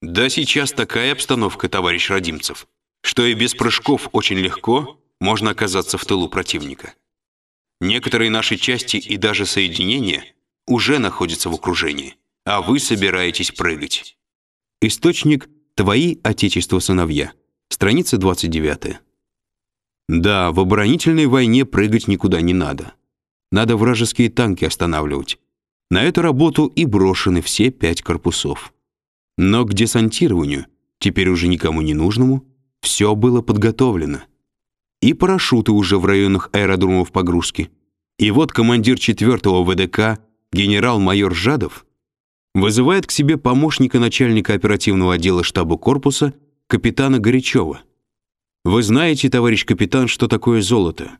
Да сейчас такая обстановка, товарищ Родимцев, что и без прыжков очень легко можно оказаться в тылу противника. Некоторые наши части и даже соединения уже находятся в окружении, а вы собираетесь прыгать. Источник «Твои отечество сыновья», страница 29. Да, в оборонительной войне прыгать никуда не надо. Надо вражеские танки останавливать. На эту работу и брошены все пять корпусов. Но к десантированию, теперь уже никому не нужному, все было подготовлено. И парашюты уже в районах аэродромов погрузки. И вот командир 4-го ВДК, генерал-майор Жадов, вызывает к себе помощника начальника оперативного отдела штаба корпуса капитана Горячева. Вы знаете, товарищ капитан, что такое золото?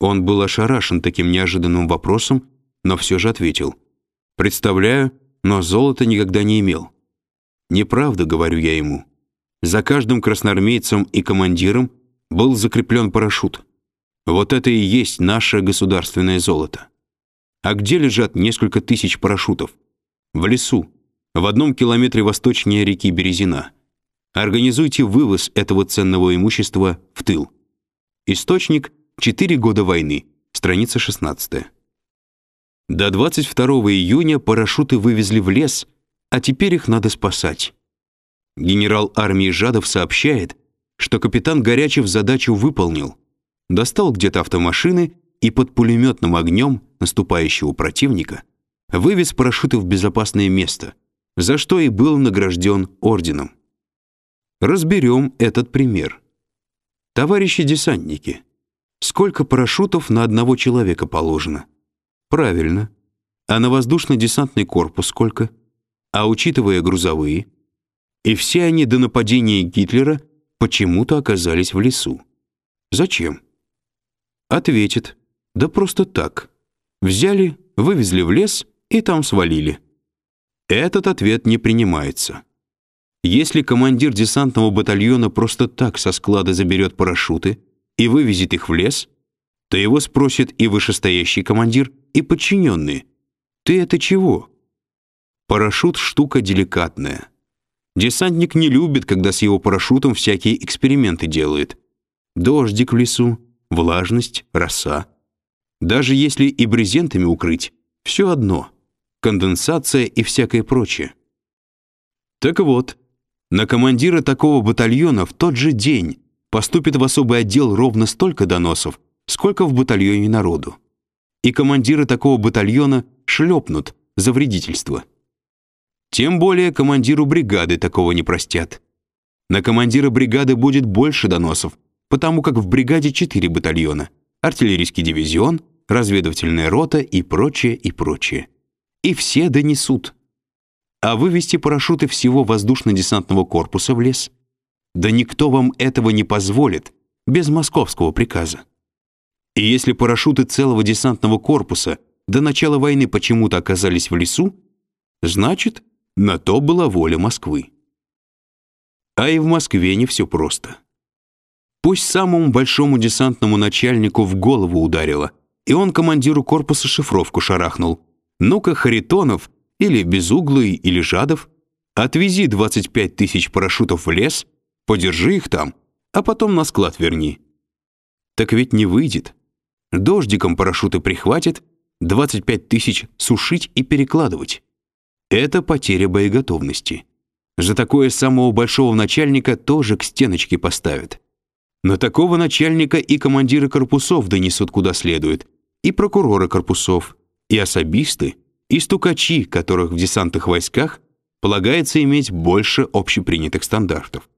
Он был ошарашен таким неожиданным вопросом, но все же ответил: "Представляю, но золота никогда не имел". "Неправда", говорю я ему. "За каждым красноармейцем и командиром был закреплен парашют. Вот это и есть наше государственное золото. А где лежат несколько тысяч парашютов? В лесу, в одном километре восточнее реки Березина. Организуйте вывоз этого ценного имущества в тыл. Источник «Четыре года войны», страница 16. До 22 июня парашюты вывезли в лес, а теперь их надо спасать. Генерал армии Жадов сообщает, что капитан Горячев задачу выполнил. Достал где-то автомашины и под пулеметным огнем наступающего противника вывез парашюты в безопасное место, за что и был награжден орденом. Разберем этот пример. Товарищи десантники, сколько парашютов на одного человека положено? Правильно. А на воздушно-десантный корпус сколько? А учитывая грузовые? И все они до нападения Гитлера почему-то оказались в лесу. Зачем? Ответит: да просто так. Взяли, вывезли в лес и там свалили. Этот ответ не принимается. Если командир десантного батальона просто так со склада заберет парашюты и вывезет их в лес, то его спросит и вышестоящий командир, и подчиненные. Ты это чего? Парашют штука деликатная. Десантник не любит, когда с его парашютом всякие эксперименты делают. Дождик в лесу, влажность, роса. Даже если и брезентами укрыть, все одно. Конденсация и всякое прочее. Так вот, на командира такого батальона в тот же день поступит в особый отдел ровно столько доносов, сколько в батальоне народу. И командира такого батальона шлепнут за вредительство. Тем более командиру бригады такого не простят. На командира бригады будет больше доносов, потому как в бригаде четыре батальона: артиллерийский дивизион, разведывательная рота и прочее и прочее. И все донесут а вывести парашюты всего воздушно-десантного корпуса в лес? Да никто вам этого не позволит без московского приказа. И если парашюты целого десантного корпуса до начала войны почему-то оказались в лесу, значит, на то была воля Москвы. А и в Москве не все просто. Пусть самому большому десантному начальнику в голову ударило, и он командиру корпуса шифровку шарахнул. Ну-ка, Харитонов, или Безуглый, или Жадов, отвези 25 тысяч парашютов в лес, подержи их там, а потом на склад верни. Так ведь не выйдет. Дождиком парашюты прихватят, 25 тысяч сушить и перекладывать. Это потеря боеготовности. За такое самого большого начальника тоже к стеночке поставят. На такого начальника и командиры корпусов донесут куда следует, и прокуроры корпусов, и особисты, и стукачи, которых в десантных войсках полагается иметь больше общепринятых стандартов.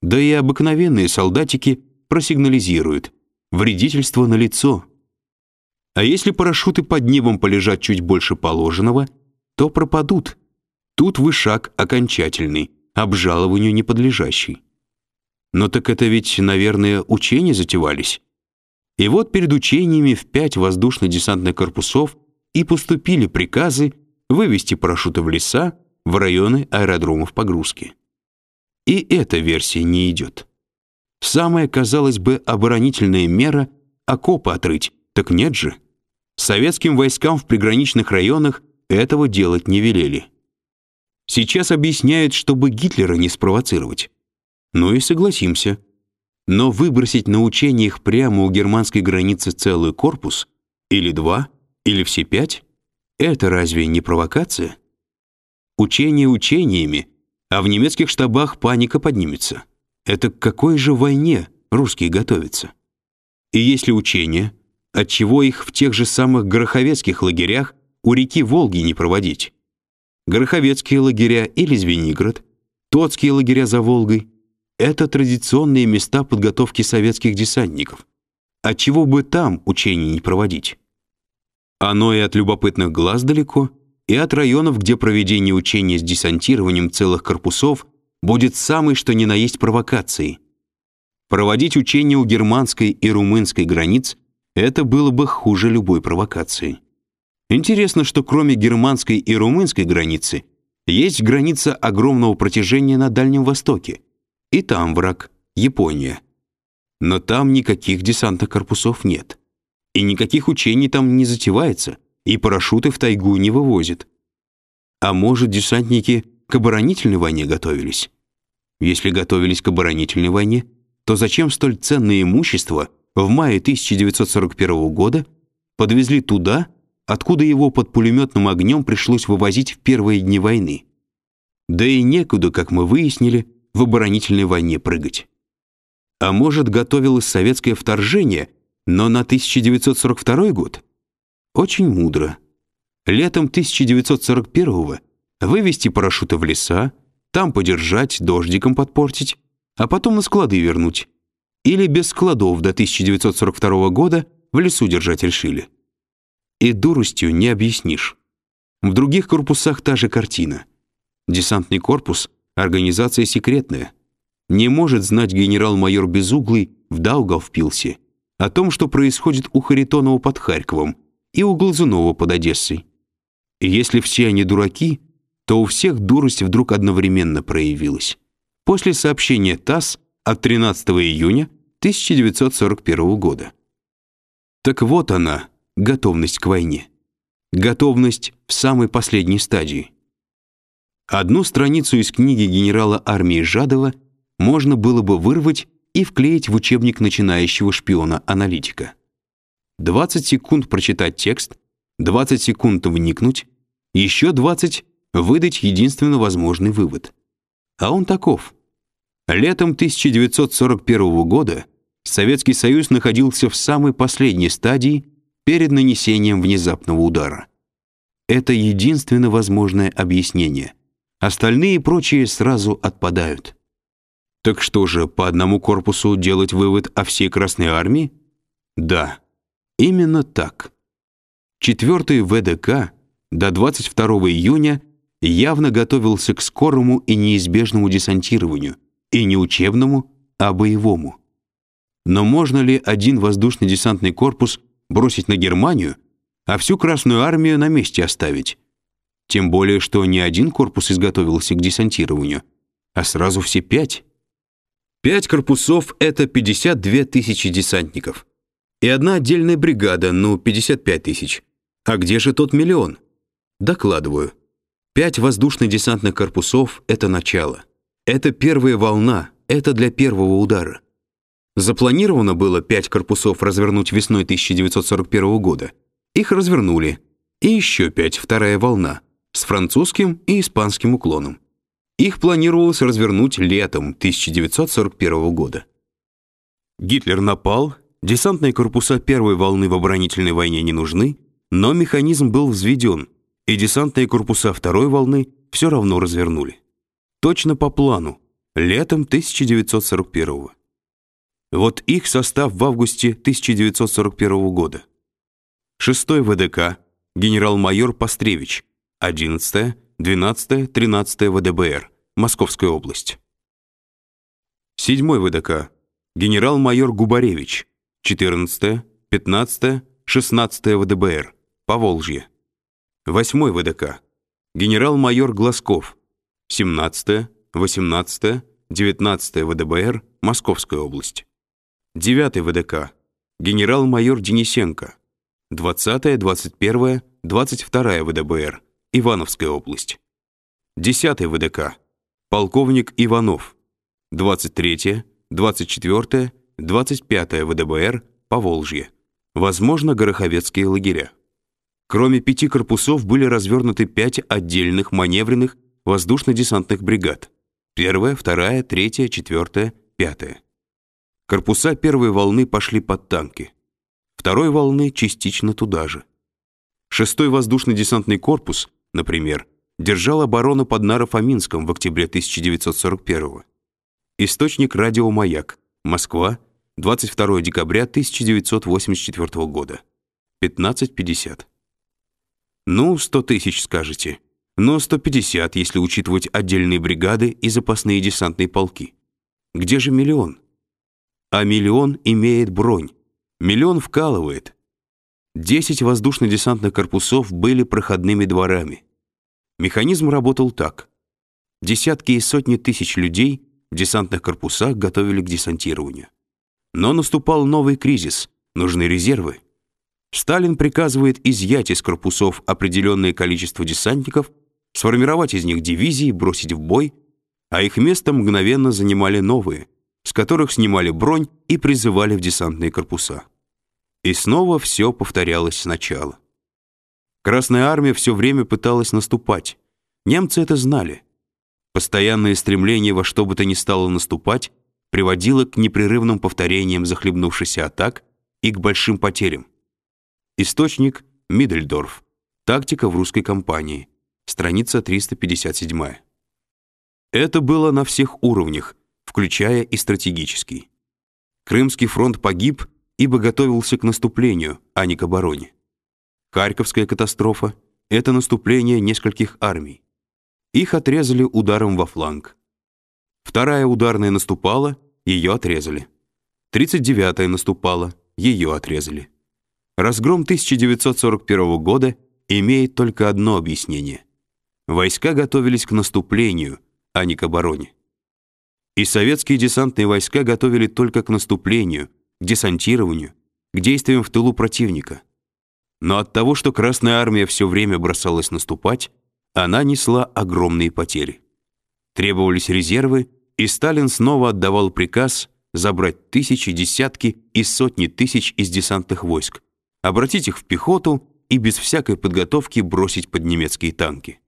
Да и обыкновенные солдатики просигнализируют: вредительство налицо. А если парашюты под небом полежат чуть больше положенного, то пропадут. Тут вышаг окончательный, обжалованию не подлежащий. Но так это ведь, наверное, учения затевались. И вот перед учениями в пять воздушно-десантных корпусов и поступили приказы вывести парашюты в леса, в районы аэродромов погрузки. И эта версия не идет. Самая, казалось бы, оборонительная мера окопы отрыть. Так нет же. Советским войскам в приграничных районах этого делать не велели. Сейчас объясняют, чтобы Гитлера не спровоцировать. Ну и согласимся. Но выбросить на учениях прямо у германской границы целый корпус, или два, или все пять, это разве не провокация? Учения учениями, а в немецких штабах паника поднимется. Это к какой же войне русские готовятся? И если учения, отчего их в тех же самых гороховецких лагерях у реки Волги не проводить? Гороховецкие лагеря или Звенигород, Тотские лагеря за Волгой — это традиционные места подготовки советских десантников. Отчего бы там учений не проводить? Оно и от любопытных глаз далеко — и от районов, где проведение учения с десантированием целых корпусов будет самой что ни на есть провокацией. Проводить учения у германской и румынской границ это было бы хуже любой провокации. Интересно, что кроме германской и румынской границы есть граница огромного протяжения на Дальнем Востоке. И там враг Япония. Но там никаких десантных корпусов нет. И никаких учений там не затевается и парашюты в тайгу не вывозят. А может, десантники к оборонительной войне готовились? Если готовились к оборонительной войне, то зачем столь ценное имущество в мае 1941 года подвезли туда, откуда его под пулеметным огнем пришлось вывозить в первые дни войны? Да и некуда, как мы выяснили, в оборонительной войне прыгать. А может, готовилось советское вторжение, но на 1942 год? Очень мудро. Летом 1941-го вывести парашюты в леса, там подержать, дождиком подпортить, а потом на склады вернуть. Или без складов до 1942 года в лесу держать решили. И дуростью не объяснишь. В других корпусах та же картина. Десантный корпус — организация секретная. Не может знать генерал-майор Безуглый в Даугавпилсе о том, что происходит у Харитонова под Харьковом, и у Глазунова под Одессой. И если все они дураки, то у всех дурость вдруг одновременно проявилась. После сообщения ТАСС от 13 июня 1941 года. Так вот она, готовность к войне. Готовность в самой последней стадии. Одну страницу из книги генерала армии Жадова можно было бы вырвать и вклеить в учебник начинающего шпиона-аналитика. 20 секунд прочитать текст, 20 секунд вникнуть, еще 20 выдать единственно возможный вывод. А он таков. Летом 1941 года Советский Союз находился в самой последней стадии перед нанесением внезапного удара. Это единственно возможное объяснение. Остальные прочие сразу отпадают. Так что же, по одному корпусу делать вывод о всей Красной армии? Да. Именно так. Четвертый ВДК до 22 июня явно готовился к скорому и неизбежному десантированию, и не учебному, а боевому. Но можно ли один воздушный десантный корпус бросить на Германию, а всю Красную армию на месте оставить? Тем более, что не один корпус изготовился к десантированию, а сразу все пять. Пять корпусов — это 52 тысячи десантников. И одна отдельная бригада, ну, 55 тысяч. А где же тот миллион? Докладываю. Пять воздушно-десантных корпусов — это начало. Это первая волна, это для первого удара. Запланировано было пять корпусов развернуть весной 1941 года. Их развернули. И еще пять, вторая волна, с французским и испанским уклоном. Их планировалось развернуть летом 1941 года. Гитлер напал, Десантные корпуса первой волны в оборонительной войне не нужны, но механизм был взведен, и десантные корпуса второй волны все равно развернули. Точно по плану, летом 1941 -го. Вот их состав в августе 1941 года. 6 ВДК, генерал-майор Постревич, 11 12 13 ВДБР, Московская область. 7 ВДК, генерал-майор Губаревич, 14, 15, 16 ВДБР, Поволжье. 8 ВДК, генерал-майор Глазков, 17, 18, 19 ВДБР, Московская область. 9 ВДК, генерал-майор Денисенко, 20, 21, 22 ВДБР, Ивановская область. 10 ВДК, полковник Иванов, 23 24 25 ВДБР, Поволжье, возможно, Гороховецкие лагеря. Кроме пяти корпусов были развернуты пять отдельных маневренных воздушно-десантных бригад. Первая, вторая, третья, четвертая, пятая. Корпуса первой волны пошли под танки. Второй волны частично туда же. Шестой воздушно-десантный корпус, например, держал оборону под Наро-Фоминском в октябре 1941 -го. Источник радиомаяк. Москва, 22 декабря 1984 года. 15.50. Ну, 100 тысяч, скажете. Но 150, если учитывать отдельные бригады и запасные десантные полки. Где же миллион? А миллион имеет бронь. Миллион вкалывает. Десять воздушно-десантных корпусов были проходными дворами. Механизм работал так. Десятки и сотни тысяч людей в десантных корпусах готовили к десантированию. Но наступал новый кризис, нужны резервы. Сталин приказывает изъять из корпусов определенное количество десантников, сформировать из них дивизии, бросить в бой, а их место мгновенно занимали новые, с которых снимали бронь и призывали в десантные корпуса. И снова все повторялось сначала. Красная армия все время пыталась наступать. Немцы это знали. Постоянное стремление во что бы то ни стало наступать приводило к непрерывным повторениям захлебнувшихся атак и к большим потерям. Источник Мидельдорф. Тактика в русской кампании. Страница 357. Это было на всех уровнях, включая и стратегический. Крымский фронт погиб, ибо готовился к наступлению, а не к обороне. Харьковская катастрофа это наступление нескольких армий. Их отрезали ударом во фланг. Вторая ударная наступала, ее отрезали. 39-я наступала, ее отрезали. Разгром 1941 года имеет только одно объяснение. Войска готовились к наступлению, а не к обороне. И советские десантные войска готовили только к наступлению, к десантированию, к действиям в тылу противника. Но от того, что Красная армия все время бросалась наступать, она несла огромные потери. Требовались резервы, и Сталин снова отдавал приказ забрать тысячи, десятки и сотни тысяч из десантных войск, обратить их в пехоту и без всякой подготовки бросить под немецкие танки.